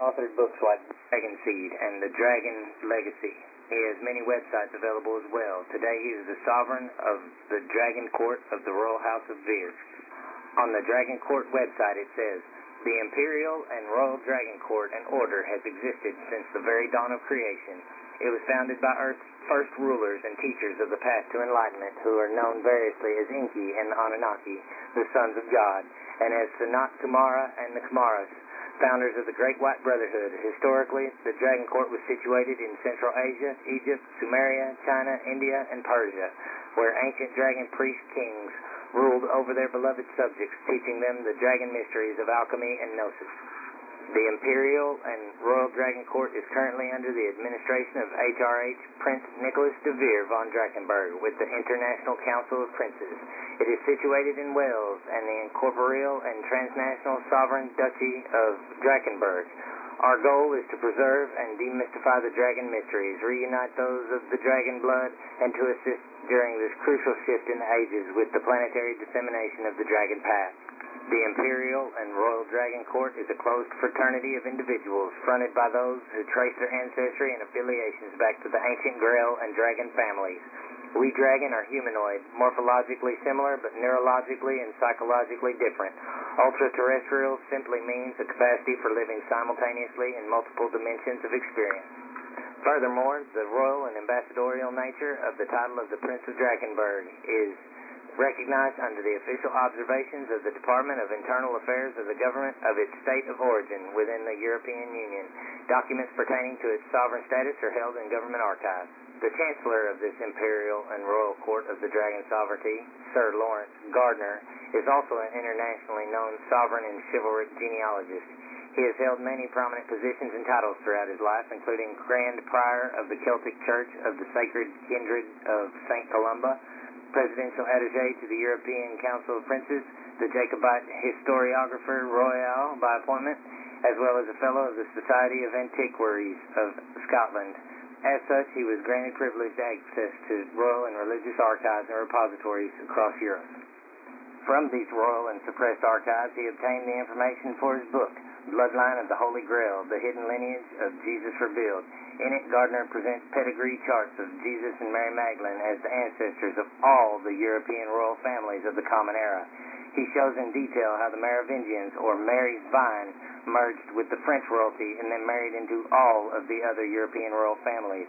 authored books like Dragon Seed and The Dragon Legacy. He has many websites available as well. Today he is the sovereign of the Dragon Court of the Royal House of Vere. On the Dragon Court website it says, The Imperial and Royal Dragon Court and Order has existed since the very dawn of creation. It was founded by Earth's first rulers and teachers of the path to enlightenment who are known variously as Enki and Anunnaki, the sons of God, and as Sanat Kumara and the Kumaras, founders of the Great White Brotherhood. Historically, the Dragon Court was situated in Central Asia, Egypt, Sumeria, China, India, and Persia, where ancient dragon priest kings ruled over their beloved subjects, teaching them the dragon mysteries of alchemy and gnosis. The Imperial and Royal Dragon Court is currently under the administration of HRH Prince Nicholas de Vere von Drakenberg with the International Council of Princes. It is situated in Wales and the incorporeal and transnational sovereign duchy of Drakenberg. Our goal is to preserve and demystify the dragon mysteries, reunite those of the dragon blood, and to assist during this crucial shift in the ages with the planetary dissemination of the dragon path. The Imperial and Royal Dragon Court is a closed fraternity of individuals fronted by those who trace their ancestry and affiliations back to the ancient Grail and Dragon families. We Dragon are humanoid, morphologically similar but neurologically and psychologically different. Ultra-terrestrial simply means a capacity for living simultaneously in multiple dimensions of experience. Furthermore, the royal and ambassadorial nature of the title of the Prince of Drakenberg is recognized under the official observations of the Department of Internal Affairs of the government of its state of origin within the European Union. Documents pertaining to its sovereign status are held in government archives. The Chancellor of this Imperial and Royal Court of the Dragon Sovereignty, Sir Lawrence Gardner, is also an internationally known sovereign and chivalric genealogist. He has held many prominent positions and titles throughout his life, including Grand Prior of the Celtic Church of the Sacred Kindred of St. Columba, Presidential Attaché to the European Council of Princes, the Jacobite Historiographer Royal by appointment, as well as a Fellow of the Society of Antiquaries of Scotland. As such, he was granted privileged access to royal and religious archives and repositories across Europe. From these royal and suppressed archives, he obtained the information for his book, Bloodline of the Holy Grail, the hidden lineage of Jesus revealed. In it, Gardner presents pedigree charts of Jesus and Mary Magdalene as the ancestors of all the European royal families of the Common Era. He shows in detail how the Merovingians, or Mary's Vine, merged with the French royalty and then married into all of the other European royal families.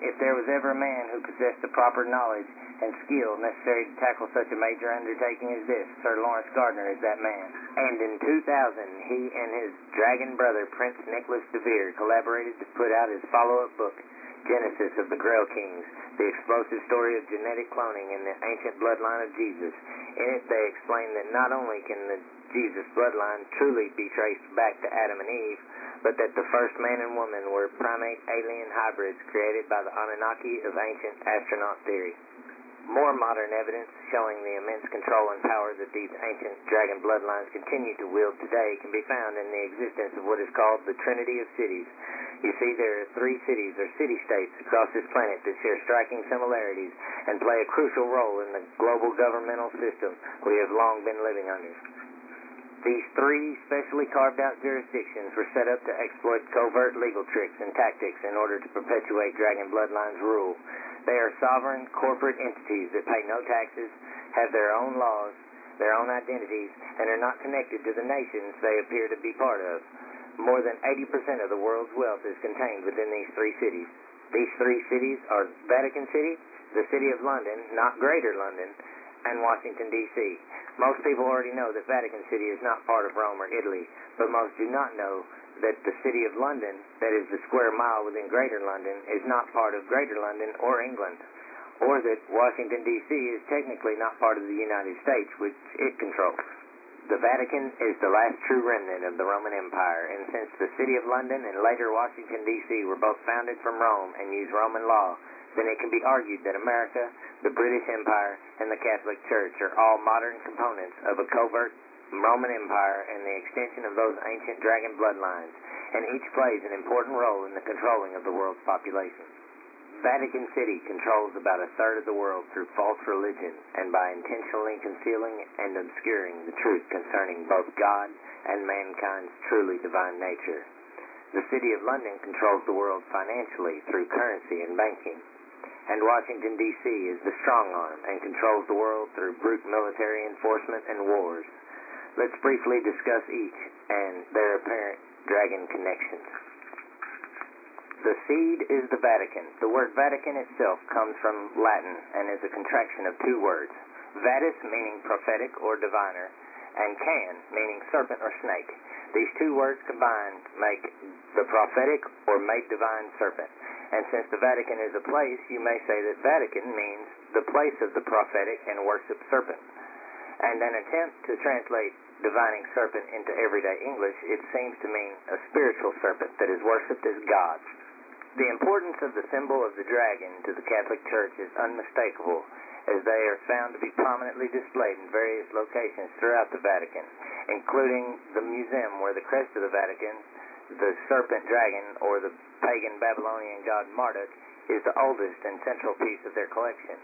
If there was ever a man who possessed the proper knowledge and skill necessary to tackle such a major undertaking as this, Sir Lawrence Gardner is that man. And in 2000, he and his dragon brother, Prince Nicholas de Vere, collaborated to put out his follow-up book, Genesis of the Grail Kings, the explosive story of genetic cloning in the ancient bloodline of Jesus. In it, they explain that not only can the Jesus bloodline truly be traced back to Adam and Eve, but that the first man and woman were primate alien hybrids created by the Anunnaki of ancient astronaut theory. More modern evidence showing the immense control and power that these ancient dragon bloodlines continue to wield today can be found in the existence of what is called the Trinity of Cities. You see, there are three cities or city-states across this planet that share striking similarities and play a crucial role in the global governmental system we have long been living under. These three specially carved out jurisdictions were set up to exploit covert legal tricks and tactics in order to perpetuate dragon bloodlines' rule. They are sovereign corporate entities that pay no taxes, have their own laws, their own identities, and are not connected to the nations they appear to be part of. More than 80% of the world's wealth is contained within these three cities. These three cities are Vatican City, the City of London, not Greater London, and Washington, D.C. Most people already know that Vatican City is not part of Rome or Italy, but most do not know that the City of London, that is the square mile within Greater London, is not part of Greater London or England, or that Washington, D.C. is technically not part of the United States, which it controls. The Vatican is the last true remnant of the Roman Empire, and since the City of London and later Washington, D.C. were both founded from Rome and use Roman law, then it can be argued that America, the British Empire, and the Catholic Church are all modern components of a covert Roman Empire and the extension of those ancient dragon bloodlines, and each plays an important role in the controlling of the world's population. Vatican City controls about a third of the world through false religion and by intentionally concealing and obscuring the truth concerning both God and mankind's truly divine nature. The City of London controls the world financially through currency and banking. And Washington, D.C. is the strong arm and controls the world through brute military enforcement and wars. Let's briefly discuss each and their apparent dragon connections. The seed is the Vatican. The word Vatican itself comes from Latin and is a contraction of two words. Vatis meaning prophetic or diviner, and can meaning serpent or snake. These two words combined make the prophetic or made divine serpent. And since the Vatican is a place, you may say that Vatican means the place of the prophetic and worship serpent. And an attempt to translate divining serpent into everyday English, it seems to mean a spiritual serpent that is worshipped as God. The importance of the symbol of the dragon to the Catholic Church is unmistakable, as they are found to be prominently displayed in various locations throughout the Vatican, including the museum where the crest of the Vatican, the serpent dragon, or the pagan Babylonian god Marduk, is the oldest and central piece of their collection.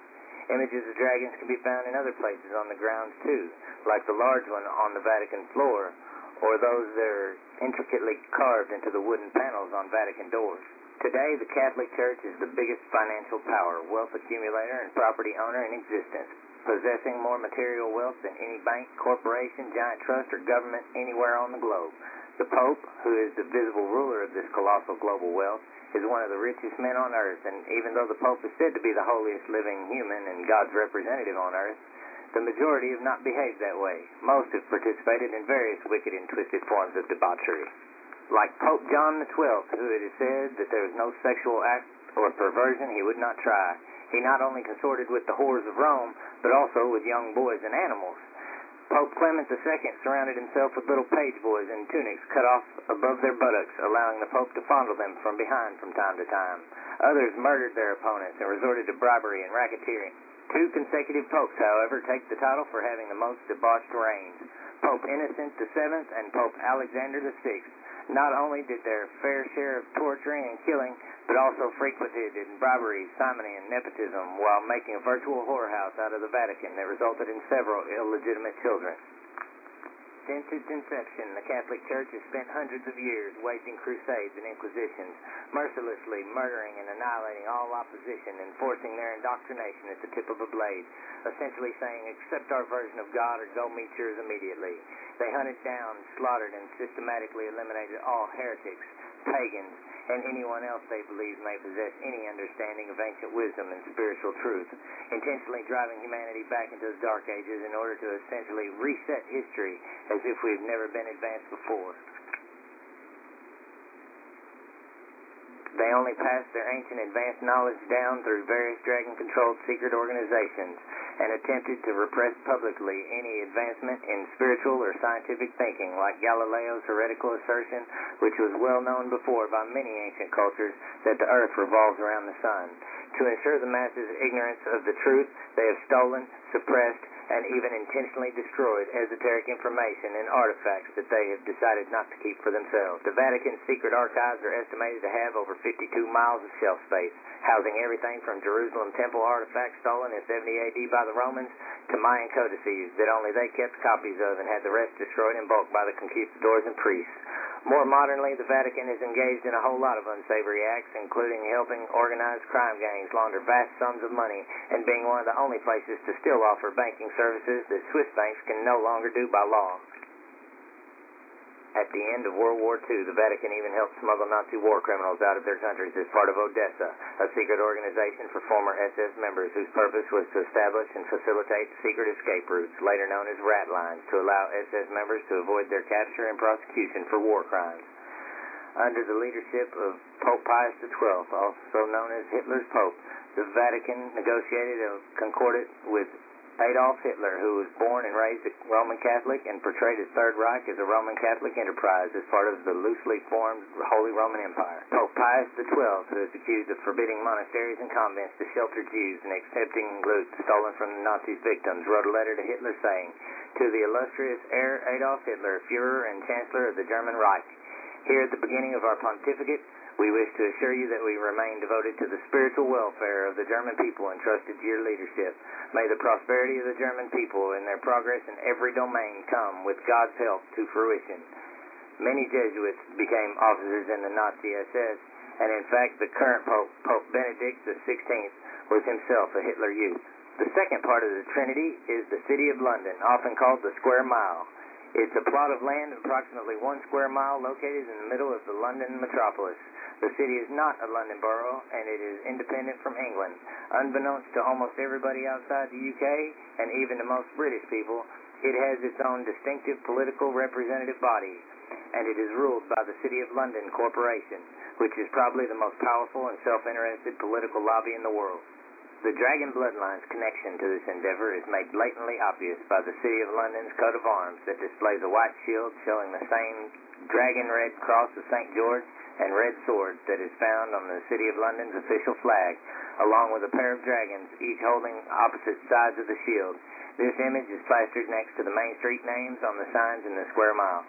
Images of dragons can be found in other places on the grounds too, like the large one on the Vatican floor, or those that are intricately carved into the wooden panels on Vatican doors. Today, the Catholic Church is the biggest financial power, wealth accumulator, and property owner in existence, possessing more material wealth than any bank, corporation, giant trust, or government anywhere on the globe. The Pope, who is the visible ruler of this colossal global wealth, is one of the richest men on earth, and even though the Pope is said to be the holiest living human and God's representative on earth, the majority have not behaved that way. Most have participated in various wicked and twisted forms of debauchery. Like Pope John XII, who it is said that there was no sexual act or perversion he would not try. He not only consorted with the whores of Rome, but also with young boys and animals. Pope Clement II surrounded himself with little page boys in tunics cut off above their buttocks, allowing the Pope to fondle them from behind from time to time. Others murdered their opponents and resorted to bribery and racketeering. Two consecutive popes, however, take the title for having the most debauched reigns. Pope Innocent VII and Pope Alexander VI not only did their fair share of torturing and killing, but also frequented in bribery, simony, and nepotism while making a virtual whorehouse out of the Vatican that resulted in several illegitimate children. Since its inception, the Catholic Church has spent hundreds of years waging crusades and inquisitions, mercilessly murdering and annihilating all opposition and forcing their indoctrination at the tip of a blade, essentially saying, accept our version of God or go meet yours immediately. They hunted down, slaughtered, and systematically eliminated all heretics, pagans, and anyone else they believe may possess any understanding of ancient wisdom and spiritual truth, intentionally driving humanity back into the dark ages in order to essentially reset history as if we had never been advanced before. They only pass their ancient advanced knowledge down through various dragon controlled secret organizations and attempted to repress publicly any advancement in spiritual or scientific thinking, like Galileo's heretical assertion, which was well known before by many ancient cultures, that the earth revolves around the sun. To ensure the masses' ignorance of the truth, they have stolen, suppressed, and even intentionally destroyed esoteric information and artifacts that they have decided not to keep for themselves. The Vatican's secret archives are estimated to have over 52 miles of shelf space, housing everything from Jerusalem temple artifacts stolen in 70 AD by the Romans to Mayan codices that only they kept copies of and had the rest destroyed in bulk by the conquistadors and priests. More modernly, the Vatican is engaged in a whole lot of unsavory acts, including helping organized crime gangs launder vast sums of money and being one of the only places to still offer banking services that Swiss banks can no longer do by law. At the end of World War II, the Vatican even helped smuggle Nazi war criminals out of their countries as part of Odessa, a secret organization for former SS members whose purpose was to establish and facilitate secret escape routes, later known as rat lines, to allow SS members to avoid their capture and prosecution for war crimes. Under the leadership of Pope Pius XII, also known as Hitler's Pope, the Vatican negotiated a concordat with Adolf Hitler, who was born and raised a Roman Catholic and portrayed his Third Reich as a Roman Catholic enterprise as part of the loosely formed Holy Roman Empire. Pope Pius XII, who is accused of forbidding monasteries and convents to shelter Jews and accepting loot stolen from the Nazi victims, wrote a letter to Hitler saying, To the illustrious heir Adolf Hitler, Fuhrer and Chancellor of the German Reich, here at the beginning of our pontificate, we wish to assure you that we remain devoted to the spiritual welfare of the German people entrusted to your leadership. May the prosperity of the German people and their progress in every domain come, with God's help, to fruition. Many Jesuits became officers in the Nazi SS, and in fact, the current Pope, Pope Benedict XVI, was himself a Hitler Youth. The second part of the Trinity is the City of London, often called the Square Mile. It's a plot of land approximately one square mile located in the middle of the London metropolis. The city is not a London borough, and it is independent from England. Unbeknownst to almost everybody outside the UK, and even to most British people, it has its own distinctive political representative body, and it is ruled by the City of London Corporation, which is probably the most powerful and self-interested political lobby in the world. The Dragon Bloodline's connection to this endeavor is made blatantly obvious by the City of London's coat of arms that displays a white shield showing the same dragon red cross of St. George and red swords that is found on the City of London's official flag, along with a pair of dragons, each holding opposite sides of the shield. This image is plastered next to the main street names on the signs in the square mile.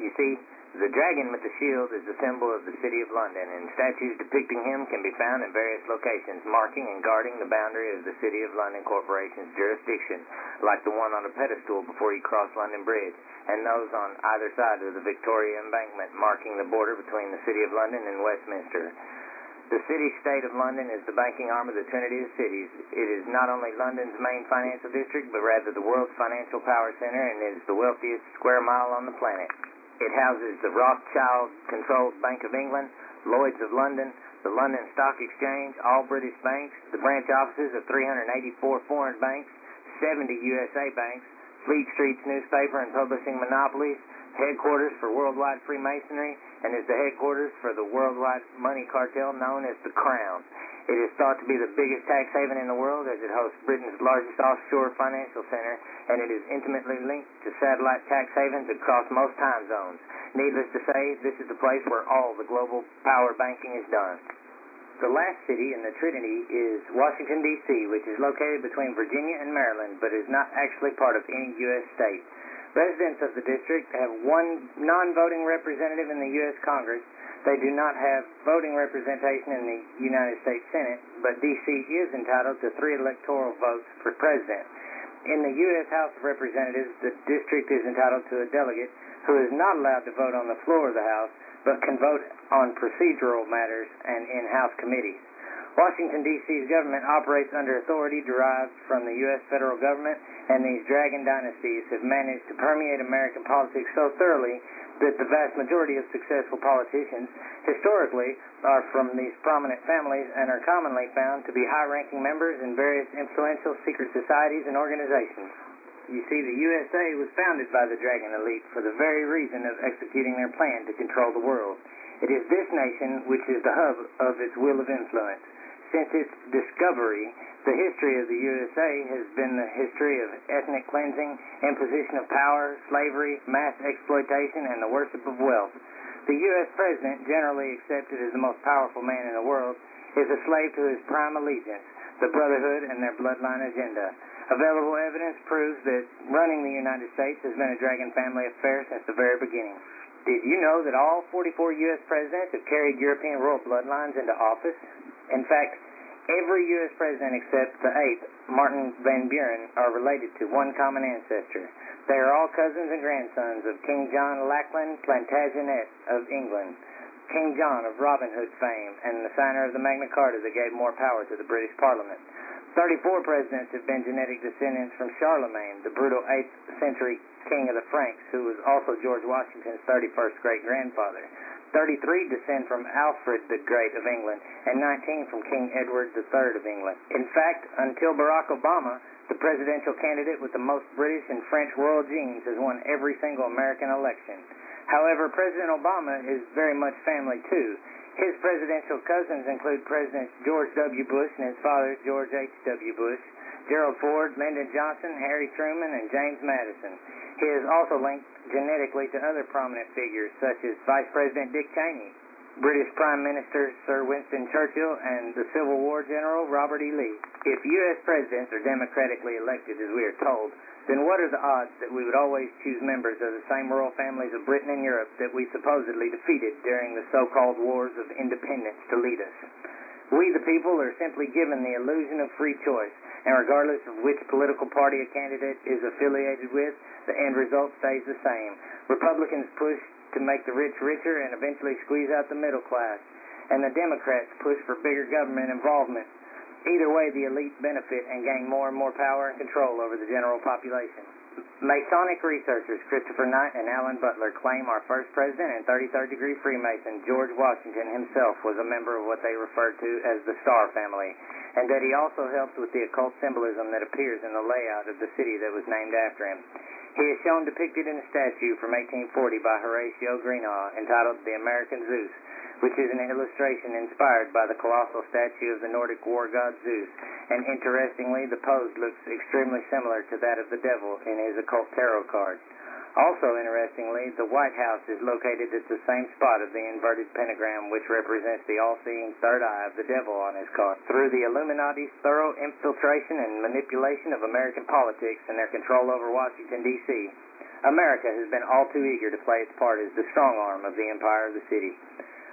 You see, the dragon with the shield is the symbol of the City of London, and statues depicting him can be found in various locations, marking and guarding the boundary of the City of London Corporation's jurisdiction, like the one on a pedestal before you cross London Bridge, and those on either side of the Victoria Embankment, marking the border between the City of London and Westminster. The city-state of London is the banking arm of the Trinity of Cities. It is not only London's main financial district, but rather the world's financial power center, and is the wealthiest square mile on the planet. It houses the Rothschild-controlled Bank of England, Lloyd's of London, the London Stock Exchange, all British banks, the branch offices of 384 foreign banks, 70 USA banks, Fleet Street's newspaper and publishing monopolies, headquarters for worldwide Freemasonry, and is the headquarters for the worldwide money cartel known as the Crown. It is thought to be the biggest tax haven in the world as it hosts Britain's largest offshore financial center, and it is intimately linked to satellite tax havens across most time zones. Needless to say, this is the place where all the global power banking is done. The last city in the Trinity is Washington, D.C., which is located between Virginia and Maryland, but is not actually part of any U.S. state. Residents of the district have one non-voting representative in the U.S. Congress, they do not have voting representation in the United States Senate, but D.C. is entitled to three electoral votes for president. In the U.S. House of Representatives, the district is entitled to a delegate who is not allowed to vote on the floor of the House, but can vote on procedural matters and in House committees. Washington, D.C.'s government operates under authority derived from the U.S. federal government, and these dragon dynasties have managed to permeate American politics so thoroughly that the vast majority of successful politicians historically are from these prominent families and are commonly found to be high-ranking members in various influential secret societies and organizations. You see, the USA was founded by the Dragon Elite for the very reason of executing their plan to control the world. It is this nation which is the hub of its will of influence. Since its discovery, the history of the USA has been the history of ethnic cleansing, imposition of power, slavery, mass exploitation, and the worship of wealth. The U.S. president, generally accepted as the most powerful man in the world, is a slave to his prime allegiance, the Brotherhood and their bloodline agenda. Available evidence proves that running the United States has been a Dragon family affair since the very beginning. Did you know that all 44 U.S. presidents have carried European royal bloodlines into office? In fact, Every U.S. president except the eighth, Martin Van Buren, are related to one common ancestor. They are all cousins and grandsons of King John Lackland Plantagenet of England, King John of Robin Hood fame, and the signer of the Magna Carta that gave more power to the British Parliament. 34 presidents have been genetic descendants from Charlemagne, the brutal 8th century king of the Franks, who was also George Washington's 31st great grandfather. 33 descend from Alfred the Great of England, and 19 from King Edward III of England. In fact, until Barack Obama, the presidential candidate with the most British and French royal genes has won every single American election. However, President Obama is very much family too. His presidential cousins include Presidents George W. Bush and his father, George H.W. Bush, Gerald Ford, Lyndon Johnson, Harry Truman, and James Madison. He is also linked genetically to other prominent figures such as Vice President Dick Cheney, British Prime Minister Sir Winston Churchill, and the Civil War General Robert E. Lee. If U.S. presidents are democratically elected, as we are told, then what are the odds that we would always choose members of the same royal families of Britain and Europe that we supposedly defeated during the so-called wars of independence to lead us? We, the people, are simply given the illusion of free choice, and regardless of which political party a candidate is affiliated with, the end result stays the same. Republicans push to make the rich richer and eventually squeeze out the middle class. And the Democrats push for bigger government involvement. Either way, the elite benefit and gain more and more power and control over the general population. Masonic researchers Christopher Knight and Alan Butler claim our first president and 33rd degree Freemason, George Washington himself, was a member of what they referred to as the Star family, and that he also helped with the occult symbolism that appears in the layout of the city that was named after him. He is shown depicted in a statue from 1840 by Horatio Greenough entitled The American Zeus, which is an illustration inspired by the colossal statue of the Nordic war god Zeus, and interestingly, the pose looks extremely similar to that of the devil in his occult tarot card. Also interestingly, the White House is located at the same spot of the inverted pentagram which represents the all-seeing third eye of the devil on his card. Through the Illuminati's thorough infiltration and manipulation of American politics and their control over Washington, D.C., America has been all too eager to play its part as the strong arm of the empire of the city.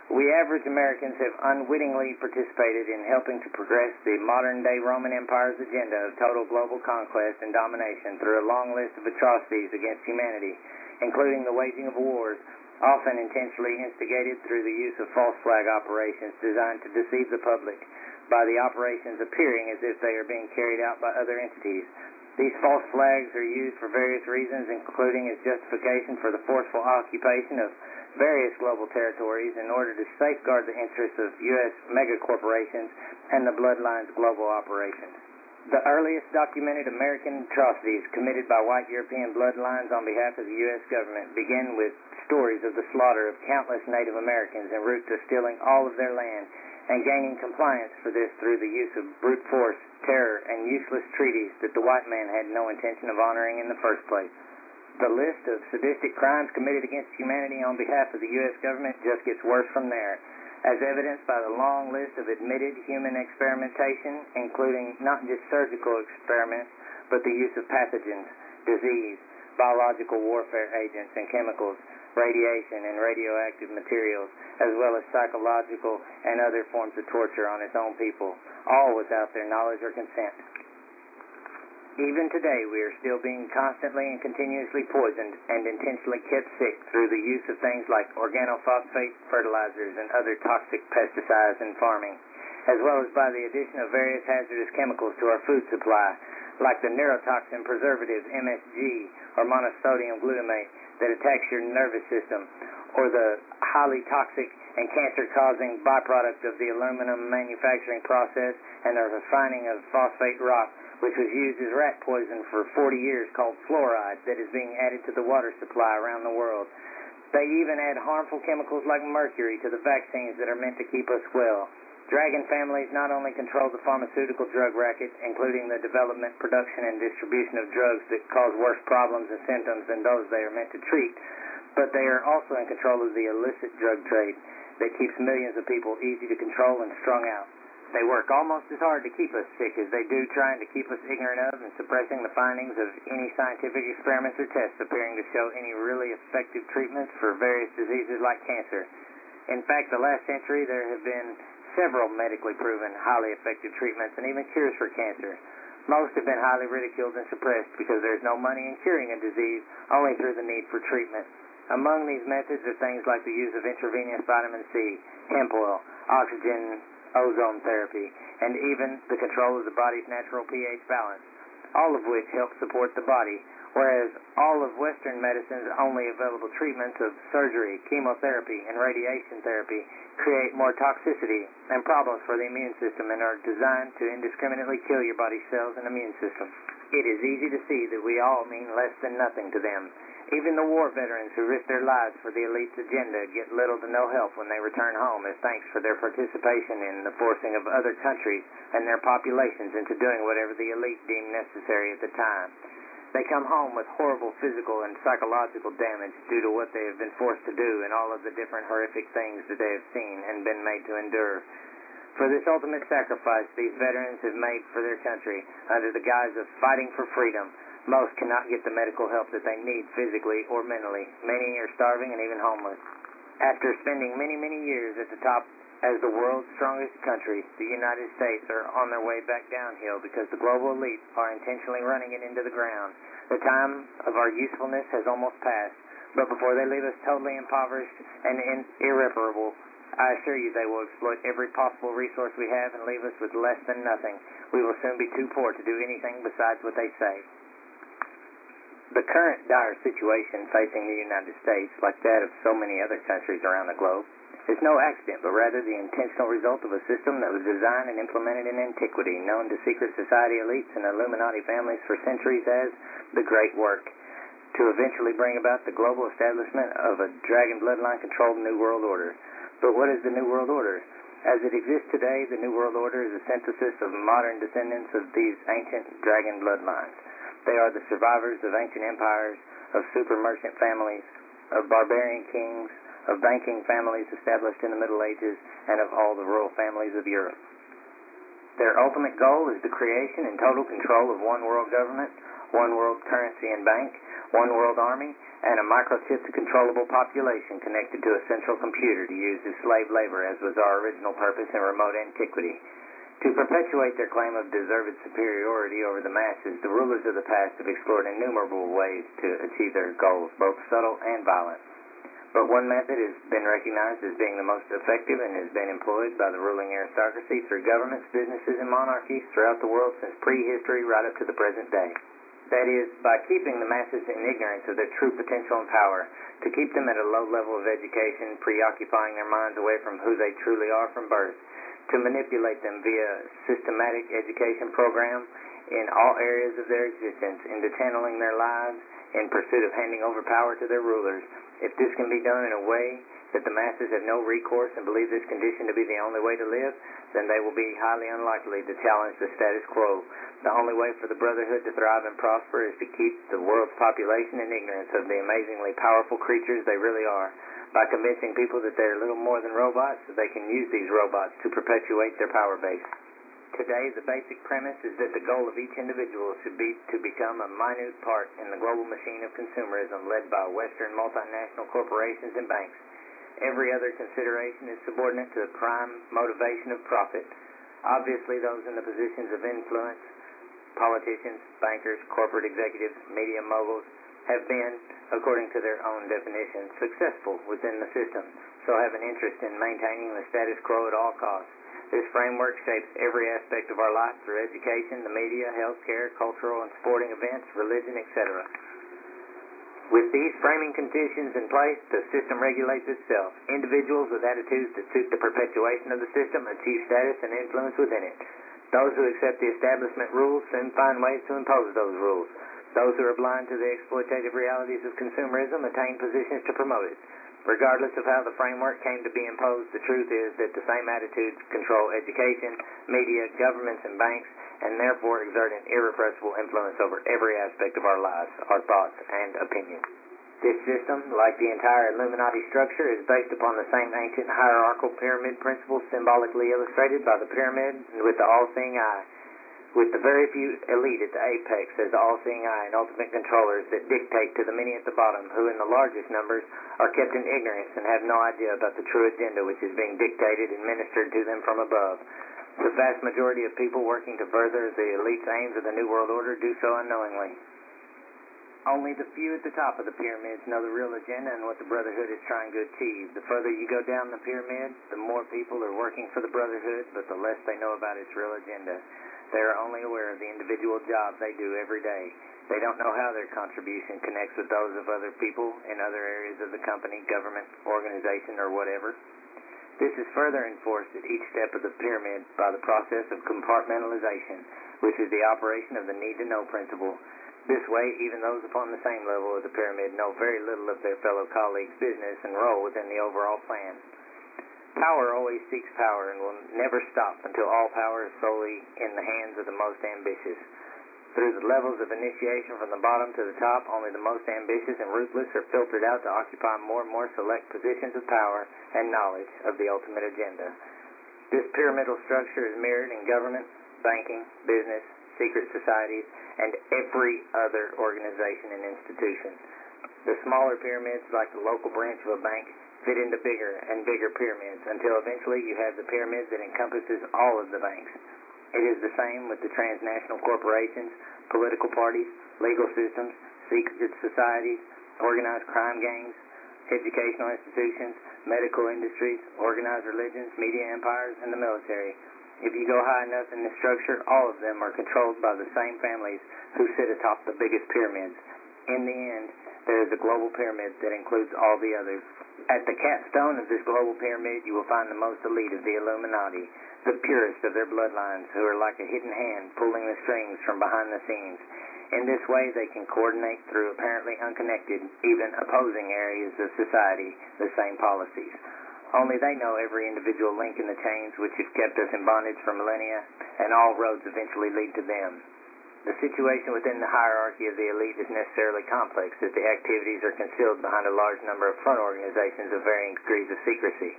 We average Americans have unwittingly participated in helping to progress the modern day Roman Empire's agenda of total global conquest and domination through a long list of atrocities against humanity, including the waging of wars, often intentionally instigated through the use of false flag operations designed to deceive the public by the operations appearing as if they are being carried out by other entities. These false flags are used for various reasons, including as justification for the forceful occupation of various global territories in order to safeguard the interests of U.S. megacorporations and the Bloodlines global operations. The earliest documented American atrocities committed by white European bloodlines on behalf of the U.S. government begin with stories of the slaughter of countless Native Americans en route to stealing all of their land and gaining compliance for this through the use of brute force, terror, and useless treaties that the white man had no intention of honoring in the first place. The list of sadistic crimes committed against humanity on behalf of the U.S. government just gets worse from there, as evidenced by the long list of admitted human experimentation, including not just surgical experiments, but the use of pathogens, disease, biological warfare agents and chemicals, radiation and radioactive materials, as well as psychological and other forms of torture on its own people, all without their knowledge or consent. Even today, we are still being constantly and continuously poisoned and intentionally kept sick through the use of things like organophosphate fertilizers and other toxic pesticides in farming, as well as by the addition of various hazardous chemicals to our food supply, like the neurotoxin preservative MSG or monosodium glutamate that attacks your nervous system, or the highly toxic and cancer-causing byproduct of the aluminum manufacturing process and the refining of phosphate rock which was used as rat poison for 40 years called fluoride that is being added to the water supply around the world. They even add harmful chemicals like mercury to the vaccines that are meant to keep us well. Dragon families not only control the pharmaceutical drug racket, including the development, production, and distribution of drugs that cause worse problems and symptoms than those they are meant to treat, but they are also in control of the illicit drug trade that keeps millions of people easy to control and strung out. They work almost as hard to keep us sick as they do trying to keep us ignorant of and suppressing the findings of any scientific experiments or tests appearing to show any really effective treatments for various diseases like cancer. In fact, the last century there have been several medically proven highly effective treatments and even cures for cancer. Most have been highly ridiculed and suppressed because there is no money in curing a disease, only through the need for treatment. Among these methods are things like the use of intravenous vitamin C, hemp oil, oxygen ozone therapy, and even the control of the body's natural pH balance, all of which help support the body, whereas all of Western medicine's only available treatments of surgery, chemotherapy, and radiation therapy create more toxicity and problems for the immune system and are designed to indiscriminately kill your body's cells and immune system. It is easy to see that we all mean less than nothing to them. Even the war veterans who risk their lives for the elite's agenda get little to no help when they return home as thanks for their participation in the forcing of other countries and their populations into doing whatever the elite deem necessary at the time. They come home with horrible physical and psychological damage due to what they have been forced to do and all of the different horrific things that they have seen and been made to endure. For this ultimate sacrifice these veterans have made for their country under the guise of fighting for freedom, most cannot get the medical help that they need physically or mentally. Many are starving and even homeless. After spending many, many years at the top as the world's strongest country, the United States are on their way back downhill because the global elite are intentionally running it into the ground. The time of our usefulness has almost passed. But before they leave us totally impoverished and irreparable, I assure you they will exploit every possible resource we have and leave us with less than nothing. We will soon be too poor to do anything besides what they say. The current dire situation facing the United States, like that of so many other countries around the globe, is no accident, but rather the intentional result of a system that was designed and implemented in antiquity, known to secret society elites and Illuminati families for centuries as the Great Work, to eventually bring about the global establishment of a dragon bloodline controlled New World Order. But what is the New World Order? As it exists today, the New World Order is a synthesis of modern descendants of these ancient dragon bloodlines. They are the survivors of ancient empires, of super merchant families, of barbarian kings, of banking families established in the Middle Ages, and of all the royal families of Europe. Their ultimate goal is the creation and total control of one world government, one world currency and bank, one world army, and a microchipped controllable population connected to a central computer to use as slave labor as was our original purpose in remote antiquity. To perpetuate their claim of deserved superiority over the masses, the rulers of the past have explored innumerable ways to achieve their goals, both subtle and violent. But one method has been recognized as being the most effective and has been employed by the ruling aristocracy through governments, businesses, and monarchies throughout the world since prehistory right up to the present day. That is, by keeping the masses in ignorance of their true potential and power, to keep them at a low level of education, preoccupying their minds away from who they truly are from birth, to manipulate them via systematic education program in all areas of their existence into channeling their lives in pursuit of handing over power to their rulers. If this can be done in a way that the masses have no recourse and believe this condition to be the only way to live, then they will be highly unlikely to challenge the status quo. The only way for the Brotherhood to thrive and prosper is to keep the world's population in ignorance of the amazingly powerful creatures they really are by convincing people that they're little more than robots, so they can use these robots to perpetuate their power base. Today, the basic premise is that the goal of each individual should be to become a minute part in the global machine of consumerism led by Western multinational corporations and banks. Every other consideration is subordinate to the prime motivation of profit. Obviously, those in the positions of influence, politicians, bankers, corporate executives, media moguls, have been, according to their own definition, successful within the system, so have an interest in maintaining the status quo at all costs. This framework shapes every aspect of our life through education, the media, healthcare, cultural and sporting events, religion, etc. With these framing conditions in place, the system regulates itself. Individuals with attitudes that suit the perpetuation of the system achieve status and influence within it. Those who accept the establishment rules soon find ways to impose those rules. Those who are blind to the exploitative realities of consumerism attain positions to promote it. Regardless of how the framework came to be imposed, the truth is that the same attitudes control education, media, governments, and banks, and therefore exert an irrepressible influence over every aspect of our lives, our thoughts, and opinions. This system, like the entire Illuminati structure, is based upon the same ancient hierarchical pyramid principles symbolically illustrated by the pyramid with the all-seeing eye with the very few elite at the apex as the all-seeing eye and ultimate controllers that dictate to the many at the bottom, who in the largest numbers are kept in ignorance and have no idea about the true agenda which is being dictated and ministered to them from above. The vast majority of people working to further the elite's aims of the New World Order do so unknowingly. Only the few at the top of the pyramids know the real agenda and what the Brotherhood is trying to achieve. The further you go down the pyramid, the more people are working for the Brotherhood, but the less they know about its real agenda. They are only aware of the individual job they do every day. They don't know how their contribution connects with those of other people in other areas of the company, government, organization, or whatever. This is further enforced at each step of the pyramid by the process of compartmentalization, which is the operation of the need to know principle. This way, even those upon the same level of the pyramid know very little of their fellow colleagues' business and role within the overall plan. Power always seeks power and will never stop until all power is solely in the hands of the most ambitious. Through the levels of initiation from the bottom to the top, only the most ambitious and ruthless are filtered out to occupy more and more select positions of power and knowledge of the ultimate agenda. This pyramidal structure is mirrored in government, banking, business, secret societies, and every other organization and institution. The smaller pyramids, like the local branch of a bank, fit into bigger and bigger pyramids until eventually you have the pyramid that encompasses all of the banks. It is the same with the transnational corporations, political parties, legal systems, secret societies, organized crime gangs, educational institutions, medical industries, organized religions, media empires, and the military. If you go high enough in the structure, all of them are controlled by the same families who sit atop the biggest pyramids. In the end, Uh, there is a global pyramid that includes all the others. At the capstone of this global pyramid, you will find the most elite of the Illuminati, the purest of their bloodlines, who are like a hidden hand pulling the strings from behind the scenes. In this way, they can coordinate through apparently unconnected, even opposing areas of society, the same policies. Only they know every individual link in the chains which have kept us in bondage for millennia, and all roads eventually lead to them. The situation within the hierarchy of the elite is necessarily complex, as the activities are concealed behind a large number of front organizations of varying degrees of secrecy.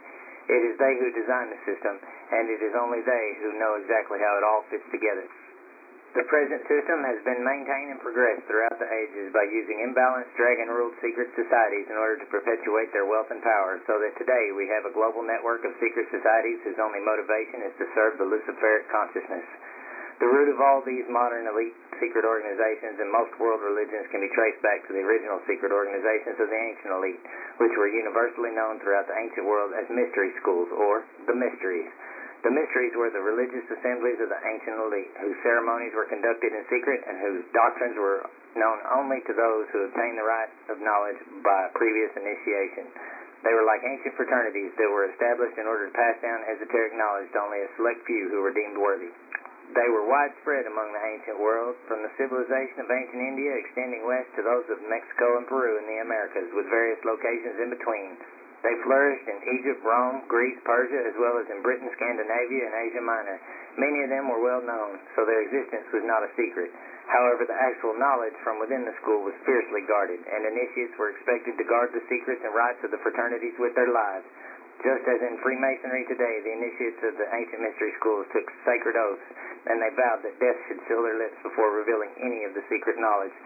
It is they who design the system, and it is only they who know exactly how it all fits together. The present system has been maintained and progressed throughout the ages by using imbalanced dragon-ruled secret societies in order to perpetuate their wealth and power, so that today we have a global network of secret societies whose only motivation is to serve the Luciferic consciousness. The root of all these modern elite secret organizations and most world religions can be traced back to the original secret organizations of the ancient elite, which were universally known throughout the ancient world as mystery schools, or the mysteries. The mysteries were the religious assemblies of the ancient elite, whose ceremonies were conducted in secret and whose doctrines were known only to those who obtained the right of knowledge by previous initiation. They were like ancient fraternities that were established in order to pass down esoteric knowledge to only a select few who were deemed worthy. They were widespread among the ancient world, from the civilization of ancient India extending west to those of Mexico and Peru in the Americas, with various locations in between. They flourished in Egypt, Rome, Greece, Persia, as well as in Britain, Scandinavia, and Asia Minor. Many of them were well known, so their existence was not a secret. However, the actual knowledge from within the school was fiercely guarded, and initiates were expected to guard the secrets and rites of the fraternities with their lives. Just as in Freemasonry today, the initiates of the ancient mystery schools took sacred oaths, and they vowed that death should seal their lips before revealing any of the secret knowledge.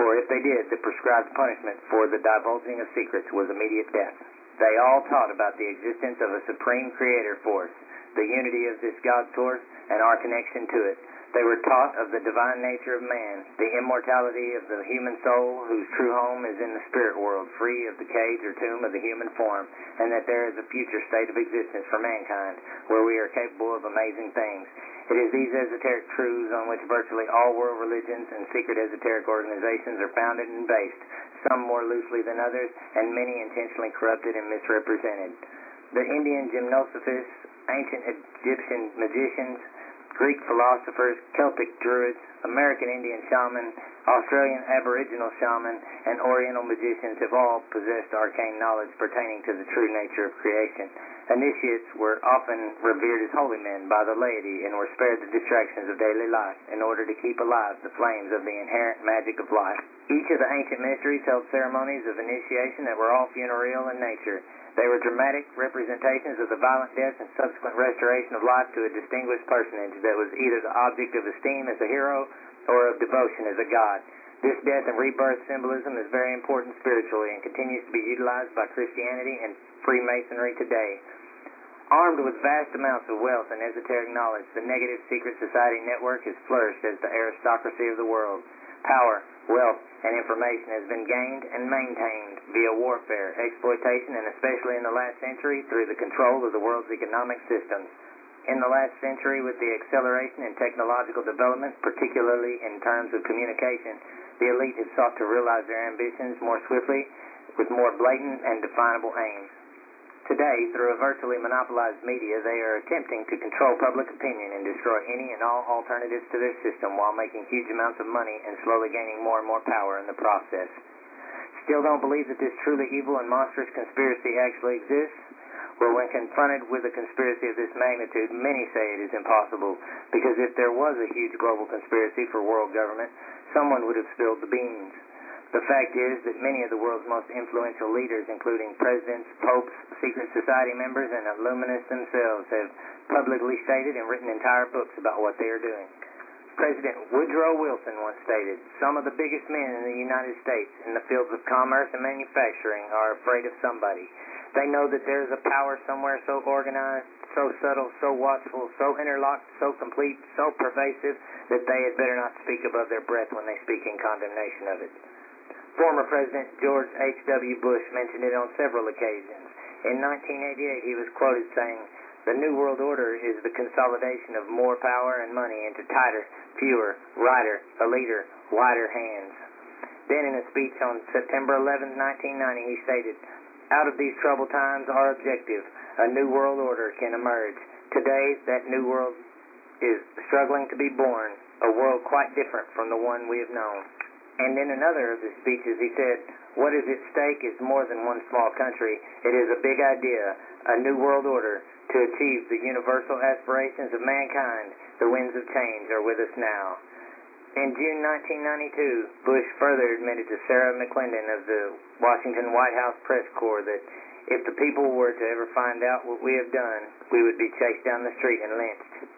For if they did, the prescribed punishment for the divulging of secrets was immediate death. They all taught about the existence of a supreme creator force, the unity of this God source, and our connection to it. They were taught of the divine nature of man, the immortality of the human soul, whose true home is in the spirit world, free of the cage or tomb of the human form, and that there is a future state of existence for mankind, where we are capable of amazing things. It is these esoteric truths on which virtually all world religions and secret esoteric organizations are founded and based, some more loosely than others, and many intentionally corrupted and misrepresented. The Indian gymnosophists, ancient Egyptian magicians, Greek philosophers, Celtic druids, American Indian shaman, Australian aboriginal shaman, and Oriental magicians have all possessed arcane knowledge pertaining to the true nature of creation. Initiates were often revered as holy men by the laity and were spared the distractions of daily life in order to keep alive the flames of the inherent magic of life. Each of the ancient mysteries held ceremonies of initiation that were all funereal in nature. They were dramatic representations of the violent death and subsequent restoration of life to a distinguished personage that was either the object of esteem as a hero or of devotion as a god. This death and rebirth symbolism is very important spiritually and continues to be utilized by Christianity and Freemasonry today. Armed with vast amounts of wealth and esoteric knowledge, the Negative Secret Society network has flourished as the aristocracy of the world. Power, wealth, and information has been gained and maintained via warfare, exploitation, and especially in the last century through the control of the world's economic systems. In the last century, with the acceleration in technological development, particularly in terms of communication, the elite have sought to realize their ambitions more swiftly with more blatant and definable aims. Today, through a virtually monopolized media, they are attempting to control public opinion and destroy any and all alternatives to their system while making huge amounts of money and slowly gaining more and more power in the process. Still don't believe that this truly evil and monstrous conspiracy actually exists? Well, when confronted with a conspiracy of this magnitude, many say it is impossible, because if there was a huge global conspiracy for world government, someone would have spilled the beans. The fact is that many of the world's most influential leaders, including presidents, popes, secret society members, and Illuminists themselves, have publicly stated and written entire books about what they are doing. President Woodrow Wilson once stated, Some of the biggest men in the United States in the fields of commerce and manufacturing are afraid of somebody. They know that there is a power somewhere so organized, so subtle, so watchful, so interlocked, so complete, so pervasive, that they had better not speak above their breath when they speak in condemnation of it. Former President George H.W. Bush mentioned it on several occasions. In 1988, he was quoted saying, The New World Order is the consolidation of more power and money into tighter, fewer, righter, a leader, wider hands. Then, in a speech on September 11, 1990, he stated, Out of these troubled times, our objective, a new world order, can emerge. Today, that new world is struggling to be born, a world quite different from the one we have known. And in another of his speeches, he said, What is at stake is more than one small country. It is a big idea, a new world order to achieve the universal aspirations of mankind. The winds of change are with us now. In June 1992, Bush further admitted to Sarah McClendon of the Washington White House Press Corps that if the people were to ever find out what we have done, we would be chased down the street and lynched.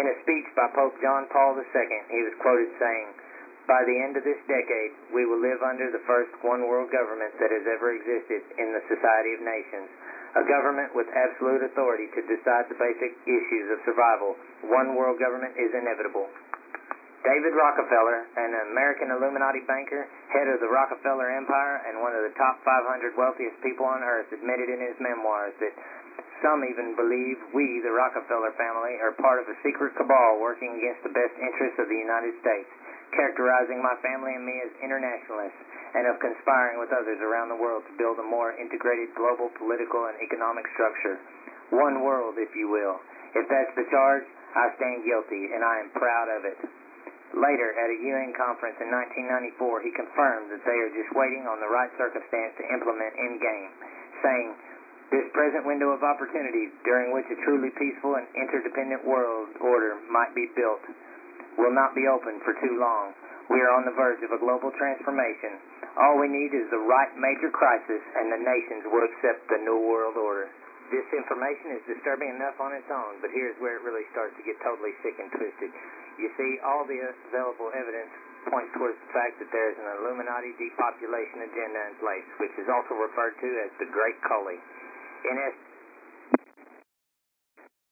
In a speech by Pope John Paul II, he was quoted saying, by the end of this decade, we will live under the first one world government that has ever existed in the Society of Nations. A government with absolute authority to decide the basic issues of survival. One world government is inevitable. David Rockefeller, an American Illuminati banker, head of the Rockefeller Empire, and one of the top 500 wealthiest people on earth, admitted in his memoirs that some even believe we, the Rockefeller family, are part of a secret cabal working against the best interests of the United States characterizing my family and me as internationalists and of conspiring with others around the world to build a more integrated global political and economic structure. One world, if you will. If that's the charge, I stand guilty, and I am proud of it. Later, at a UN conference in 1994, he confirmed that they are just waiting on the right circumstance to implement in game, saying, This present window of opportunity during which a truly peaceful and interdependent world order might be built will not be open for too long. We are on the verge of a global transformation. All we need is the right major crisis, and the nations will accept the New World Order. This information is disturbing enough on its own, but here's where it really starts to get totally sick and twisted. You see, all the available evidence points towards the fact that there is an Illuminati depopulation agenda in place, which is also referred to as the Great Cully. In